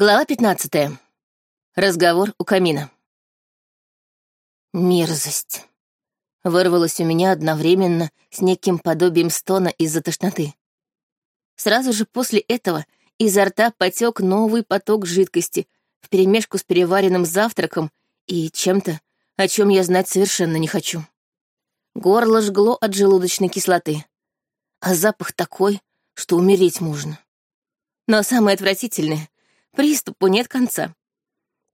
Глава пятнадцатая. Разговор у камина. Мерзость. Вырвалось у меня одновременно с неким подобием стона из-за тошноты. Сразу же после этого изо рта потек новый поток жидкости вперемешку с переваренным завтраком и чем-то, о чем я знать совершенно не хочу. Горло жгло от желудочной кислоты, а запах такой, что умереть можно. Но самое отвратительное — Приступу нет конца.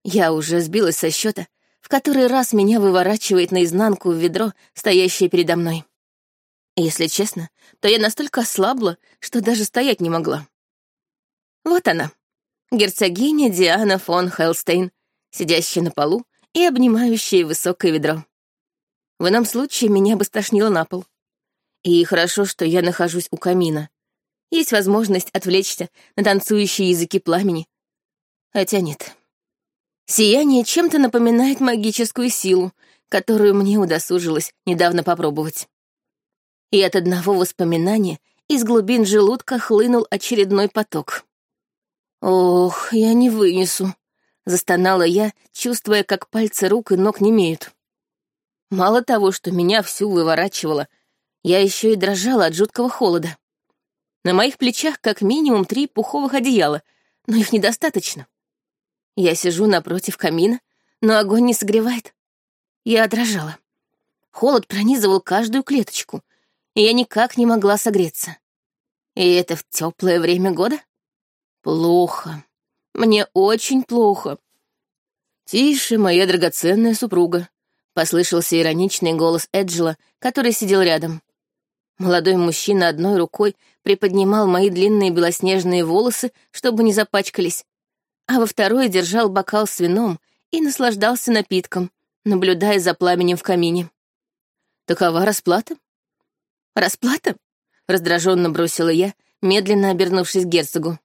Я уже сбилась со счета, в который раз меня выворачивает наизнанку в ведро, стоящее передо мной. Если честно, то я настолько ослабла, что даже стоять не могла. Вот она, герцогиня Диана фон Хелстейн, сидящая на полу и обнимающая высокое ведро. В ином случае меня бы стошнило на пол. И хорошо, что я нахожусь у камина. Есть возможность отвлечься на танцующие языки пламени, Хотя нет. Сияние чем-то напоминает магическую силу, которую мне удосужилось недавно попробовать. И от одного воспоминания из глубин желудка хлынул очередной поток. «Ох, я не вынесу», — застонала я, чувствуя, как пальцы рук и ног немеют. Мало того, что меня всю выворачивало, я еще и дрожала от жуткого холода. На моих плечах как минимум три пуховых одеяла, но их недостаточно. Я сижу напротив камина, но огонь не согревает. Я дрожала. Холод пронизывал каждую клеточку, и я никак не могла согреться. И это в теплое время года? Плохо. Мне очень плохо. «Тише, моя драгоценная супруга», — послышался ироничный голос Эджела, который сидел рядом. Молодой мужчина одной рукой приподнимал мои длинные белоснежные волосы, чтобы не запачкались, а во второй держал бокал с вином и наслаждался напитком, наблюдая за пламенем в камине. Такова расплата? Расплата? Раздраженно бросила я, медленно обернувшись к герцогу.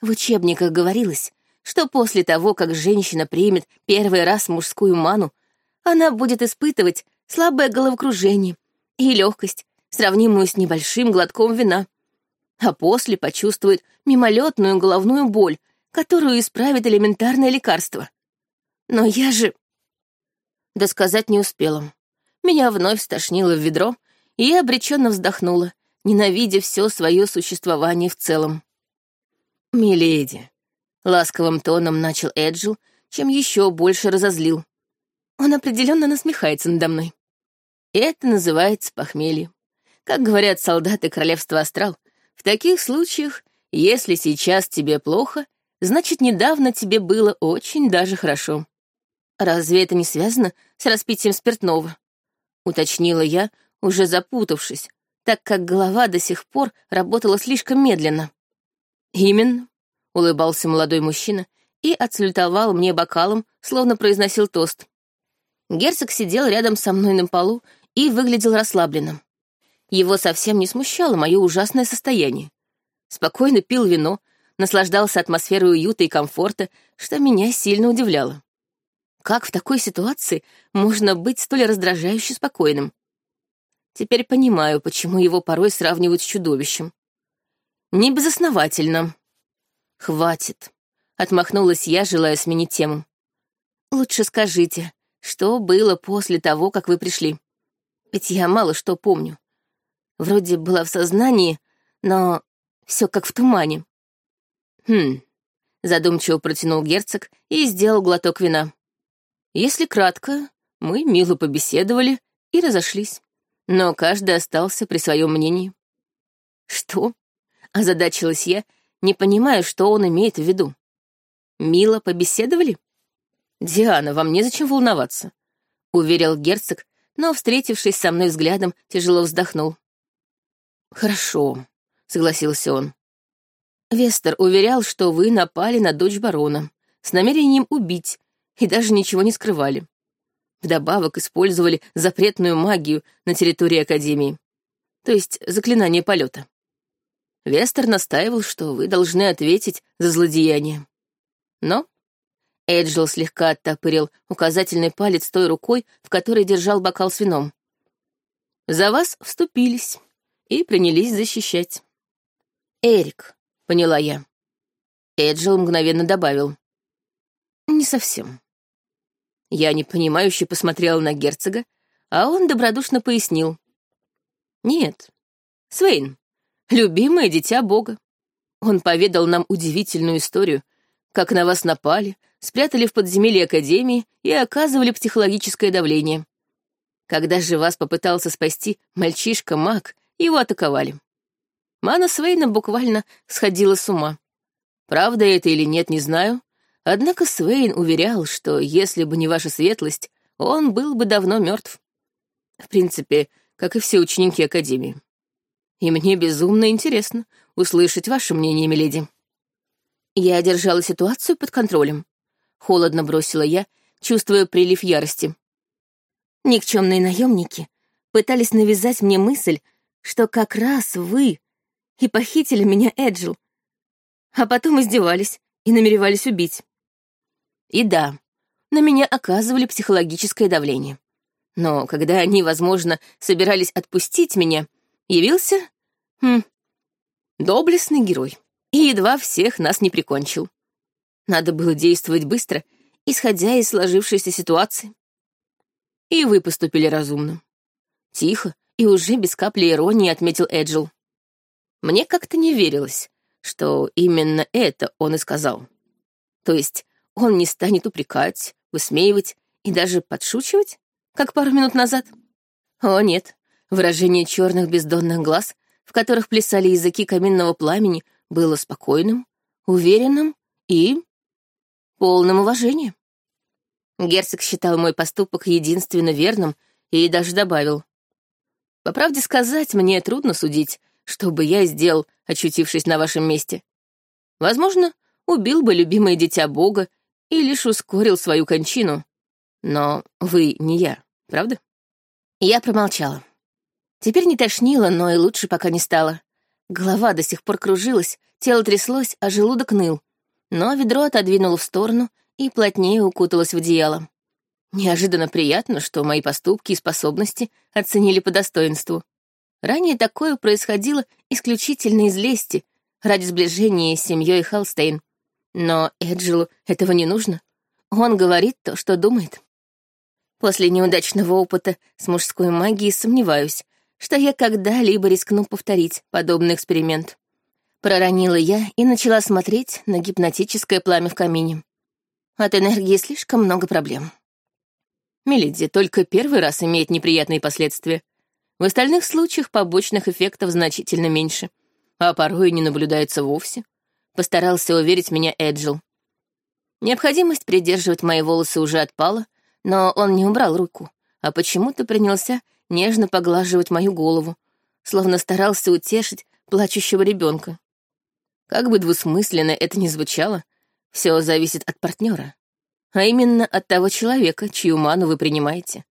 В учебниках говорилось, что после того, как женщина примет первый раз мужскую ману, она будет испытывать слабое головокружение и легкость, сравнимую с небольшим глотком вина, а после почувствует мимолетную головную боль, которую исправит элементарное лекарство. Но я же... Да сказать не успела. Меня вновь стошнило в ведро, и я обреченно вздохнула, ненавидя все свое существование в целом. «Миледи», — ласковым тоном начал Эджил, чем еще больше разозлил. Он определенно насмехается надо мной. Это называется похмелье. Как говорят солдаты Королевства Астрал, в таких случаях, если сейчас тебе плохо, значит, недавно тебе было очень даже хорошо. Разве это не связано с распитием спиртного? Уточнила я, уже запутавшись, так как голова до сих пор работала слишком медленно. «Именно», — улыбался молодой мужчина и отсультовал мне бокалом, словно произносил тост. Герцог сидел рядом со мной на полу и выглядел расслабленным. Его совсем не смущало мое ужасное состояние. Спокойно пил вино, наслаждался атмосферой уюта и комфорта, что меня сильно удивляло. Как в такой ситуации можно быть столь раздражающе спокойным? Теперь понимаю, почему его порой сравнивают с чудовищем. Не безосновательно. Хватит. Отмахнулась я, желая сменить тему. Лучше скажите, что было после того, как вы пришли? Ведь я мало что помню. Вроде была в сознании, но все как в тумане. «Хм», — задумчиво протянул герцог и сделал глоток вина. «Если кратко, мы мило побеседовали и разошлись, но каждый остался при своем мнении». «Что?» — озадачилась я, не понимая, что он имеет в виду. «Мило побеседовали?» «Диана, вам незачем волноваться», — уверил герцог, но, встретившись со мной взглядом, тяжело вздохнул. «Хорошо», — согласился он. Вестер уверял, что вы напали на дочь барона с намерением убить и даже ничего не скрывали. Вдобавок использовали запретную магию на территории Академии, то есть заклинание полета. Вестер настаивал, что вы должны ответить за злодеяние. Но Эджил слегка оттопырил указательный палец той рукой, в которой держал бокал с вином. За вас вступились и принялись защищать. Эрик, — поняла я. Эджил мгновенно добавил. Не совсем. Я непонимающе посмотрела на герцога, а он добродушно пояснил. Нет, Свейн, любимое дитя Бога. Он поведал нам удивительную историю, как на вас напали, спрятали в подземелье Академии и оказывали психологическое давление. Когда же вас попытался спасти мальчишка-маг, его атаковали. Мана Свейна буквально сходила с ума. Правда это или нет, не знаю. Однако Свейн уверял, что если бы не ваша светлость, он был бы давно мертв. В принципе, как и все ученики Академии. И мне безумно интересно услышать ваше мнение, миледи. Я держала ситуацию под контролем. Холодно бросила я, чувствуя прилив ярости. Никчемные наемники пытались навязать мне мысль, что как раз вы и похитили меня Эджил, а потом издевались и намеревались убить. И да, на меня оказывали психологическое давление. Но когда они, возможно, собирались отпустить меня, явился... Хм, доблестный герой. И едва всех нас не прикончил. Надо было действовать быстро, исходя из сложившейся ситуации. И вы поступили разумно. Тихо и уже без капли иронии отметил Эджил. Мне как-то не верилось, что именно это он и сказал. То есть он не станет упрекать, высмеивать и даже подшучивать, как пару минут назад? О, нет. Выражение черных бездонных глаз, в которых плясали языки каминного пламени, было спокойным, уверенным и полным уважения. Герцог считал мой поступок единственно верным и даже добавил. По правде сказать, мне трудно судить, что бы я сделал, очутившись на вашем месте. Возможно, убил бы любимое дитя Бога и лишь ускорил свою кончину. Но вы не я, правда? Я промолчала. Теперь не тошнило, но и лучше пока не стало. Голова до сих пор кружилась, тело тряслось, а желудок ныл. Но ведро отодвинуло в сторону и плотнее укуталось в одеяло. Неожиданно приятно, что мои поступки и способности оценили по достоинству. Ранее такое происходило исключительно из лести, ради сближения с семьей Халстейн. Но Эджилу этого не нужно. Он говорит то, что думает. После неудачного опыта с мужской магией сомневаюсь, что я когда-либо рискну повторить подобный эксперимент. Проронила я и начала смотреть на гипнотическое пламя в камине. От энергии слишком много проблем. Мелиди только первый раз имеет неприятные последствия. В остальных случаях побочных эффектов значительно меньше, а порой не наблюдается вовсе. Постарался уверить меня Эджил. Необходимость придерживать мои волосы уже отпала, но он не убрал руку, а почему-то принялся нежно поглаживать мою голову, словно старался утешить плачущего ребенка. Как бы двусмысленно это ни звучало, все зависит от партнера, а именно от того человека, чью ману вы принимаете.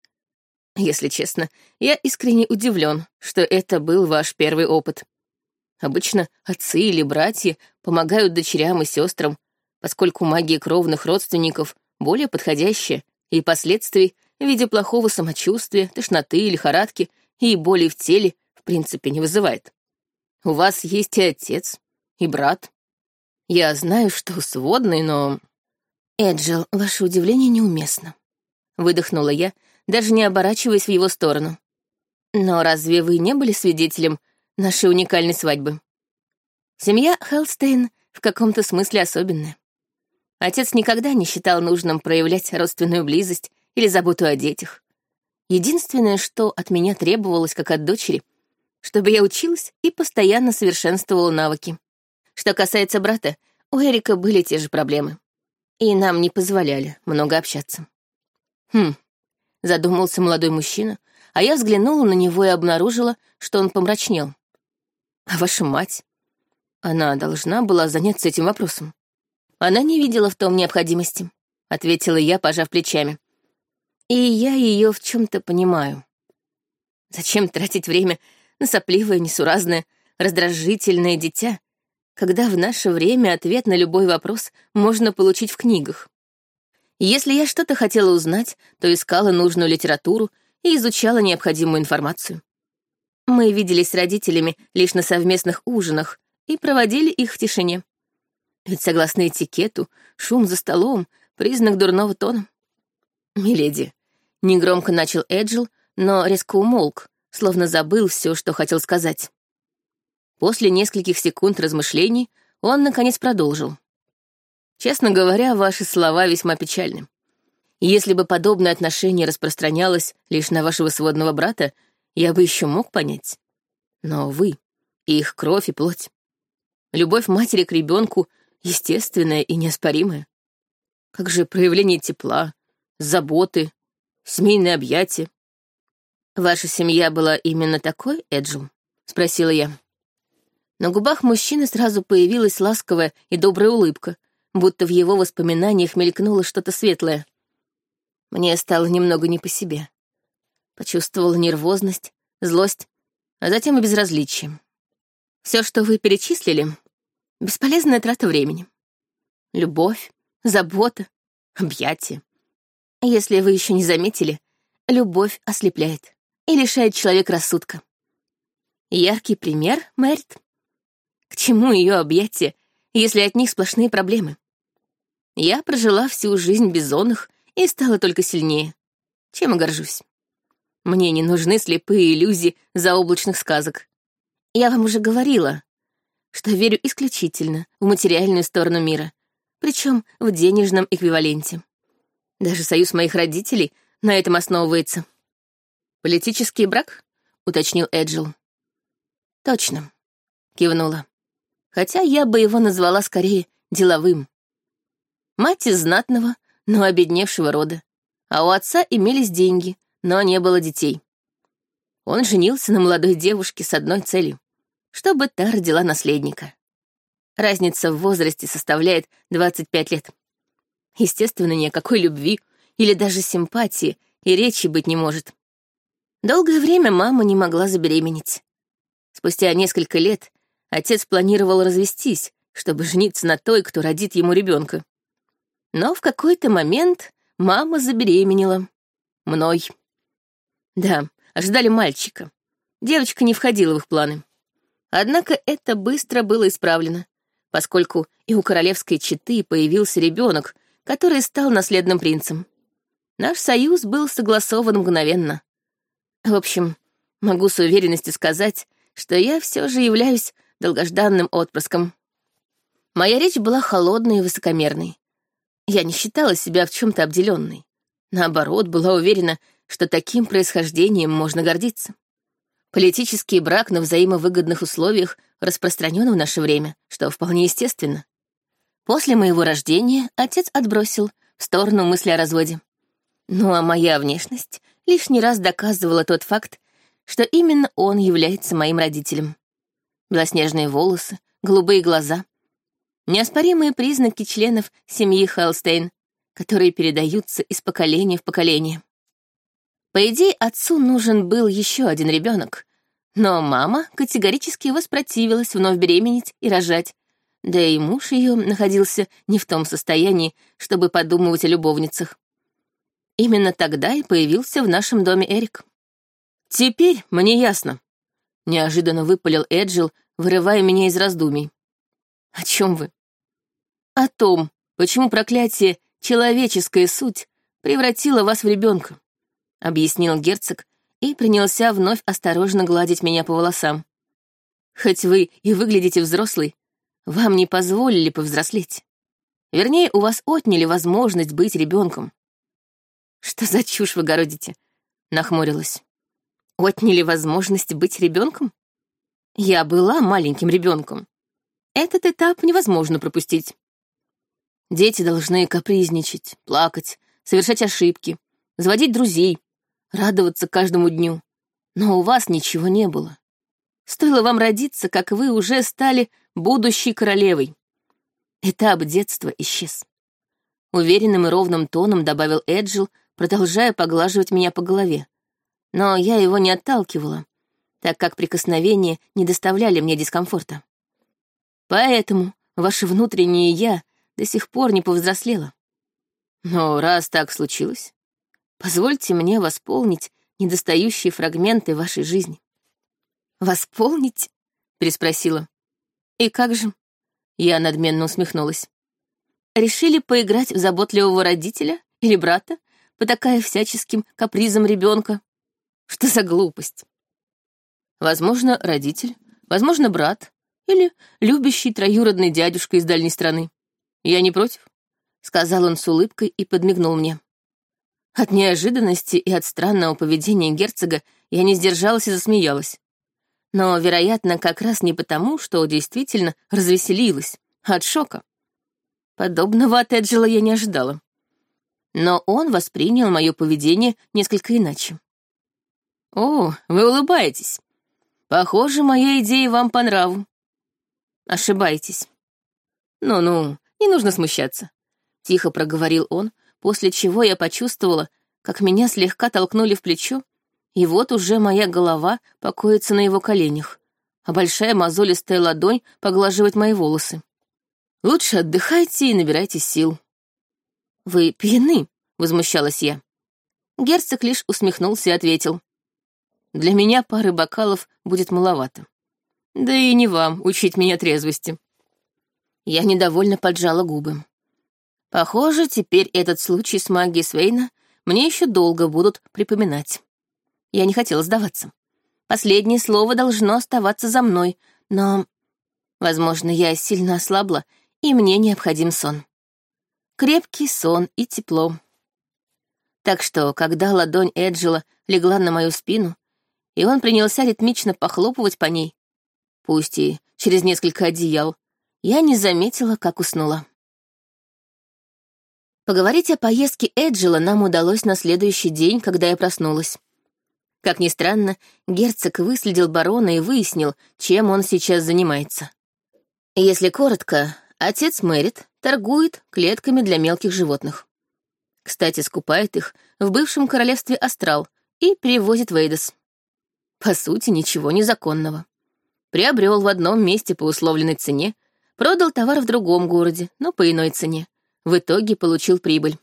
Если честно, я искренне удивлен, что это был ваш первый опыт. Обычно отцы или братья помогают дочерям и сестрам, поскольку магия кровных родственников более подходящая, и последствий в виде плохого самочувствия, тошноты, лихорадки и боли в теле в принципе не вызывает. У вас есть и отец, и брат, я знаю, что сводный, но... Эджил, ваше удивление неуместно. Выдохнула я, даже не оборачиваясь в его сторону. Но разве вы не были свидетелем нашей уникальной свадьбы? Семья Хелстейн в каком-то смысле особенная. Отец никогда не считал нужным проявлять родственную близость или заботу о детях. Единственное, что от меня требовалось, как от дочери, чтобы я училась и постоянно совершенствовала навыки. Что касается брата, у Эрика были те же проблемы. И нам не позволяли много общаться. Хм, задумался молодой мужчина, а я взглянула на него и обнаружила, что он помрачнел. А ваша мать? Она должна была заняться этим вопросом. Она не видела в том необходимости, ответила я, пожав плечами. И я ее в чем-то понимаю. Зачем тратить время на сопливое, несуразное, раздражительное дитя, когда в наше время ответ на любой вопрос можно получить в книгах. Если я что-то хотела узнать, то искала нужную литературу и изучала необходимую информацию. Мы виделись с родителями лишь на совместных ужинах и проводили их в тишине. Ведь согласно этикету, шум за столом — признак дурного тона. «Миледи», — негромко начал Эджил, но резко умолк, словно забыл все, что хотел сказать. После нескольких секунд размышлений он, наконец, продолжил. «Честно говоря, ваши слова весьма печальны. Если бы подобное отношение распространялось лишь на вашего сводного брата, я бы еще мог понять. Но вы, их кровь и плоть. Любовь матери к ребенку естественная и неоспоримая. Как же проявление тепла, заботы, семейные объятия. «Ваша семья была именно такой, Эджил?» — спросила я. На губах мужчины сразу появилась ласковая и добрая улыбка, будто в его воспоминаниях мелькнуло что-то светлое. Мне стало немного не по себе. Почувствовала нервозность, злость, а затем и безразличие. Все, что вы перечислили, — бесполезная трата времени. Любовь, забота, объятия. Если вы еще не заметили, любовь ослепляет и лишает человека рассудка. Яркий пример — Мэрит. К чему ее объятия, если от них сплошные проблемы? Я прожила всю жизнь без зонах и стала только сильнее. Чем и горжусь. Мне не нужны слепые иллюзии заоблачных сказок. Я вам уже говорила, что верю исключительно в материальную сторону мира, причем в денежном эквиваленте. Даже союз моих родителей на этом основывается. «Политический брак?» — уточнил Эджил. «Точно», — кивнула. «Хотя я бы его назвала скорее деловым. Мать из знатного, но обедневшего рода. А у отца имелись деньги, но не было детей. Он женился на молодой девушке с одной целью — чтобы та родила наследника. Разница в возрасте составляет 25 лет. Естественно, ни о какой любви или даже симпатии и речи быть не может. Долгое время мама не могла забеременеть. Спустя несколько лет отец планировал развестись, чтобы жениться на той, кто родит ему ребенка. Но в какой-то момент мама забеременела. Мной. Да, ожидали мальчика. Девочка не входила в их планы. Однако это быстро было исправлено, поскольку и у королевской четы появился ребенок, который стал наследным принцем. Наш союз был согласован мгновенно. В общем, могу с уверенностью сказать, что я все же являюсь долгожданным отпрыском. Моя речь была холодной и высокомерной. Я не считала себя в чем-то обделенной. Наоборот, была уверена, что таким происхождением можно гордиться. Политический брак на взаимовыгодных условиях распространен в наше время, что вполне естественно. После моего рождения отец отбросил в сторону мысли о разводе. Ну а моя внешность лишний раз доказывала тот факт, что именно он является моим родителем. Белоснежные волосы, голубые глаза, Неоспоримые признаки членов семьи Хелстейн, которые передаются из поколения в поколение. По идее, отцу нужен был еще один ребенок, но мама категорически воспротивилась вновь беременеть и рожать, да и муж ее находился не в том состоянии, чтобы подумывать о любовницах. Именно тогда и появился в нашем доме Эрик. «Теперь мне ясно», — неожиданно выпалил Эджил, вырывая меня из раздумий. О чем вы? О том, почему проклятие «человеческая суть» превратило вас в ребенка, объяснил герцог и принялся вновь осторожно гладить меня по волосам. Хоть вы и выглядите взрослой, вам не позволили повзрослеть. Вернее, у вас отняли возможность быть ребенком. Что за чушь вы городите? Нахмурилась. Отняли возможность быть ребенком? Я была маленьким ребенком. Этот этап невозможно пропустить. Дети должны капризничать, плакать, совершать ошибки, заводить друзей, радоваться каждому дню. Но у вас ничего не было. Стоило вам родиться, как вы уже стали будущей королевой. Этап детства исчез. Уверенным и ровным тоном добавил Эджил, продолжая поглаживать меня по голове. Но я его не отталкивала, так как прикосновения не доставляли мне дискомфорта. Поэтому ваше внутреннее «я» до сих пор не повзрослело. Но раз так случилось, позвольте мне восполнить недостающие фрагменты вашей жизни. «Восполнить?» — переспросила. «И как же? Я надменно усмехнулась. Решили поиграть в заботливого родителя или брата, потакая всяческим капризом ребенка? Что за глупость? Возможно, родитель, возможно, брат или любящий троюродный дядюшка из дальней страны. Я не против, — сказал он с улыбкой и подмигнул мне. От неожиданности и от странного поведения герцога я не сдержалась и засмеялась. Но, вероятно, как раз не потому, что действительно развеселилась, а от шока. Подобного от Эджела я не ожидала. Но он воспринял мое поведение несколько иначе. «О, вы улыбаетесь. Похоже, моя идея вам по нраву. Ошибаетесь. Ну-ну, не нужно смущаться», — тихо проговорил он, после чего я почувствовала, как меня слегка толкнули в плечо, и вот уже моя голова покоится на его коленях, а большая мозолистая ладонь поглаживает мои волосы. Лучше отдыхайте и набирайте сил. «Вы пьяны», — возмущалась я. Герцог лишь усмехнулся и ответил. «Для меня пары бокалов будет маловато. Да и не вам учить меня трезвости». Я недовольно поджала губы. Похоже, теперь этот случай с магией Свейна мне еще долго будут припоминать. Я не хотела сдаваться. Последнее слово должно оставаться за мной, но, возможно, я сильно ослабла, и мне необходим сон. Крепкий сон и тепло. Так что, когда ладонь Эджела легла на мою спину, и он принялся ритмично похлопывать по ней, пусть и через несколько одеял, я не заметила, как уснула. Поговорить о поездке Эджела нам удалось на следующий день, когда я проснулась. Как ни странно, герцог выследил барона и выяснил, чем он сейчас занимается. Если коротко, отец Мэрит торгует клетками для мелких животных. Кстати, скупает их в бывшем королевстве Астрал и перевозит в Эйдос. По сути, ничего незаконного. Приобрел в одном месте по условленной цене, продал товар в другом городе, но по иной цене в итоге получил прибыль.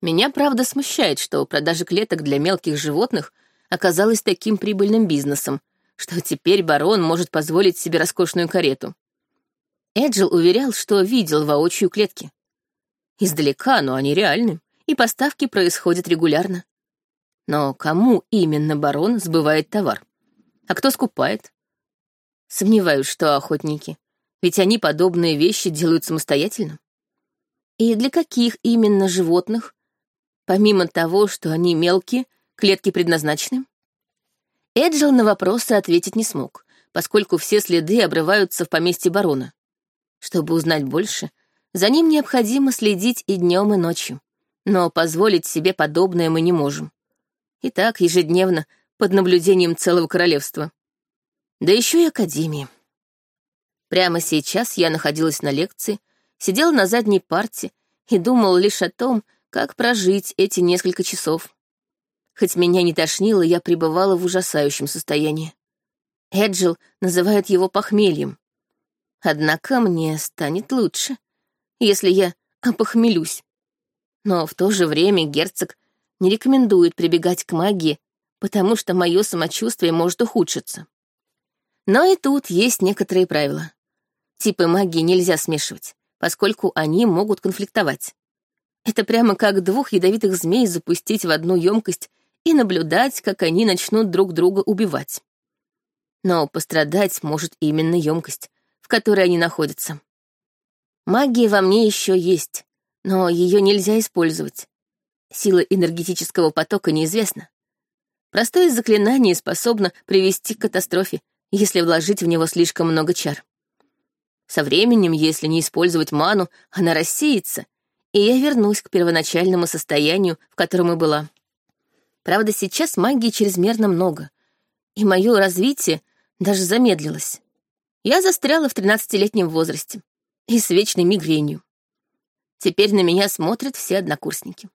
Меня, правда, смущает, что продажа клеток для мелких животных оказалась таким прибыльным бизнесом, что теперь барон может позволить себе роскошную карету. Эджил уверял, что видел воочию клетки. Издалека, но они реальны, и поставки происходят регулярно. Но кому именно барон сбывает товар? А кто скупает? Сомневаюсь, что охотники, ведь они подобные вещи делают самостоятельно. И для каких именно животных? Помимо того, что они мелкие, клетки предназначены? Эджил на вопросы ответить не смог, поскольку все следы обрываются в поместье барона. Чтобы узнать больше, за ним необходимо следить и днем, и ночью. Но позволить себе подобное мы не можем. И так ежедневно, под наблюдением целого королевства. Да еще и Академии. Прямо сейчас я находилась на лекции, сидел на задней парте и думал лишь о том, как прожить эти несколько часов. Хоть меня не тошнило, я пребывала в ужасающем состоянии. Эджил называет его похмельем. Однако мне станет лучше, если я опохмелюсь. Но в то же время герцог не рекомендует прибегать к магии, потому что мое самочувствие может ухудшиться. Но и тут есть некоторые правила. Типы магии нельзя смешивать поскольку они могут конфликтовать. Это прямо как двух ядовитых змей запустить в одну емкость и наблюдать, как они начнут друг друга убивать. Но пострадать может именно емкость, в которой они находятся. Магия во мне еще есть, но ее нельзя использовать. Сила энергетического потока неизвестна. Простое заклинание способно привести к катастрофе, если вложить в него слишком много чар. Со временем, если не использовать ману, она рассеется, и я вернусь к первоначальному состоянию, в котором и была. Правда, сейчас магии чрезмерно много, и мое развитие даже замедлилось. Я застряла в тринадцатилетнем возрасте и с вечной мигренью. Теперь на меня смотрят все однокурсники.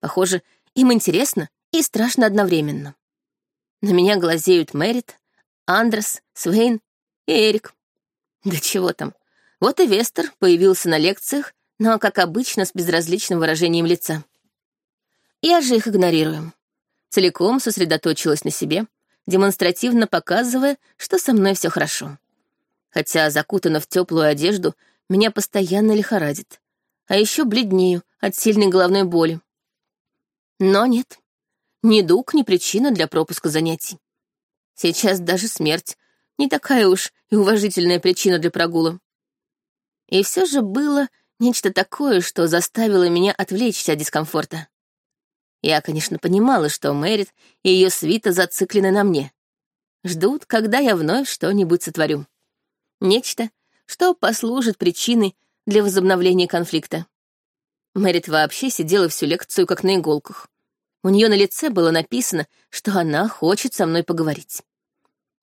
Похоже, им интересно и страшно одновременно. На меня глазеют Мэрит, Андрес, Свейн и Эрик. Да чего там. Вот и Вестер появился на лекциях, но, как обычно, с безразличным выражением лица. Я же их игнорирую. Целиком сосредоточилась на себе, демонстративно показывая, что со мной все хорошо. Хотя закутана в теплую одежду, меня постоянно лихорадит. А еще бледнею от сильной головной боли. Но нет, ни дуг, ни причина для пропуска занятий. Сейчас даже смерть не такая уж и уважительная причина для прогула. И все же было нечто такое, что заставило меня отвлечься от дискомфорта. Я, конечно, понимала, что Мэрит и ее свита зациклены на мне. Ждут, когда я вновь что-нибудь сотворю. Нечто, что послужит причиной для возобновления конфликта. Мэрит вообще сидела всю лекцию как на иголках. У нее на лице было написано, что она хочет со мной поговорить.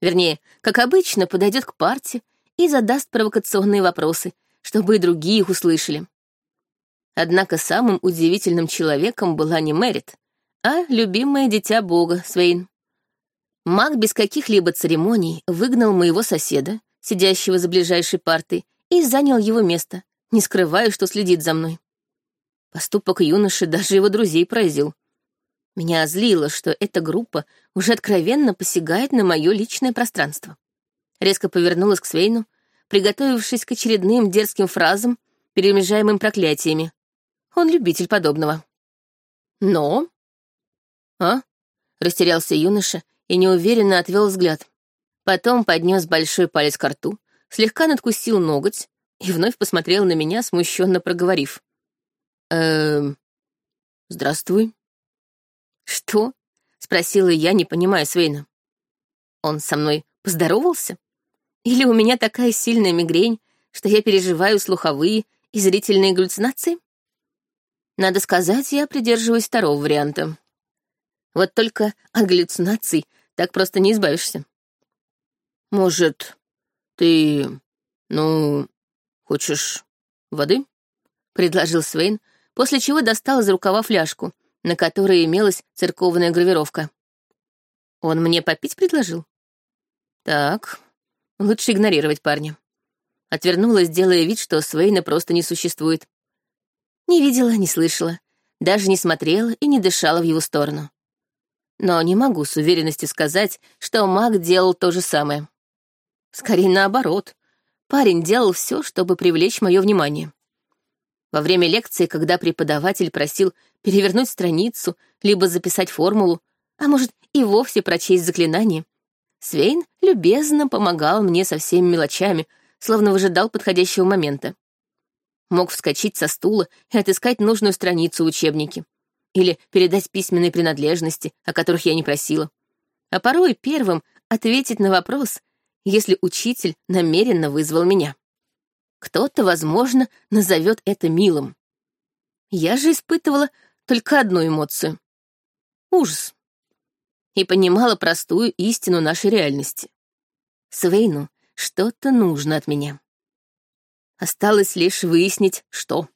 Вернее, как обычно, подойдет к парте и задаст провокационные вопросы, чтобы и другие их услышали. Однако самым удивительным человеком была не Мэрит, а любимое дитя бога Свейн. Маг без каких-либо церемоний выгнал моего соседа, сидящего за ближайшей партой, и занял его место, не скрывая, что следит за мной. Поступок юноши даже его друзей поразил. Меня озлило, что эта группа уже откровенно посягает на мое личное пространство. Резко повернулась к Свейну, приготовившись к очередным дерзким фразам, перемежаемым проклятиями. Он любитель подобного. Но... А? Растерялся юноша и неуверенно отвел взгляд. Потом поднес большой палец к рту, слегка надкусил ноготь и вновь посмотрел на меня, смущенно проговорив. «Эм... Здравствуй». «Что?» — спросила я, не понимая Свейна. «Он со мной поздоровался? Или у меня такая сильная мигрень, что я переживаю слуховые и зрительные галлюцинации?» Надо сказать, я придерживаюсь второго варианта. Вот только от галлюцинаций так просто не избавишься. «Может, ты, ну, хочешь воды?» — предложил Свейн, после чего достал из рукава фляжку, на которой имелась церковная гравировка. Он мне попить предложил? Так, лучше игнорировать парня. Отвернулась, делая вид, что Свейна просто не существует. Не видела, не слышала, даже не смотрела и не дышала в его сторону. Но не могу с уверенностью сказать, что маг делал то же самое. Скорее наоборот. Парень делал все, чтобы привлечь мое внимание. Во время лекции, когда преподаватель просил перевернуть страницу, либо записать формулу, а может и вовсе прочесть заклинание, Свейн любезно помогал мне со всеми мелочами, словно выжидал подходящего момента. Мог вскочить со стула и отыскать нужную страницу в учебнике. Или передать письменные принадлежности, о которых я не просила. А порой первым ответить на вопрос, если учитель намеренно вызвал меня. Кто-то, возможно, назовет это милым. Я же испытывала только одну эмоцию — ужас. И понимала простую истину нашей реальности. Свейну что-то нужно от меня. Осталось лишь выяснить, что.